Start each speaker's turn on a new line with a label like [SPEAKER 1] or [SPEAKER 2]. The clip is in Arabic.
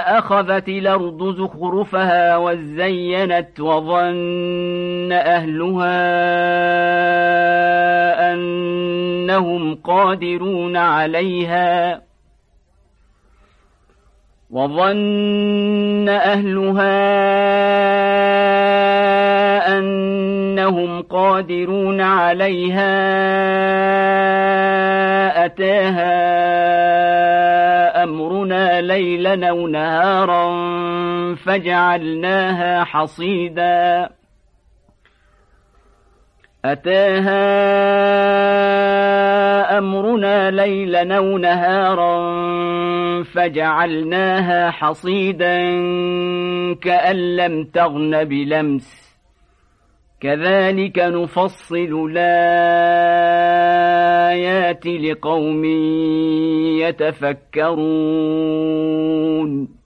[SPEAKER 1] أخذت الأرض زخرفها وزينت وظن أهلها أنهم قادرون عليها وظن أهلها أنهم قادرون عليها أتاها ليلا أو نهارا فجعلناها حصيدا. أتاها أمرنا ليلا أو نهارا فجعلناها حصيدا كأن لم تغن بلمس. كذلك نفصل الآيات لقوم يتفكرون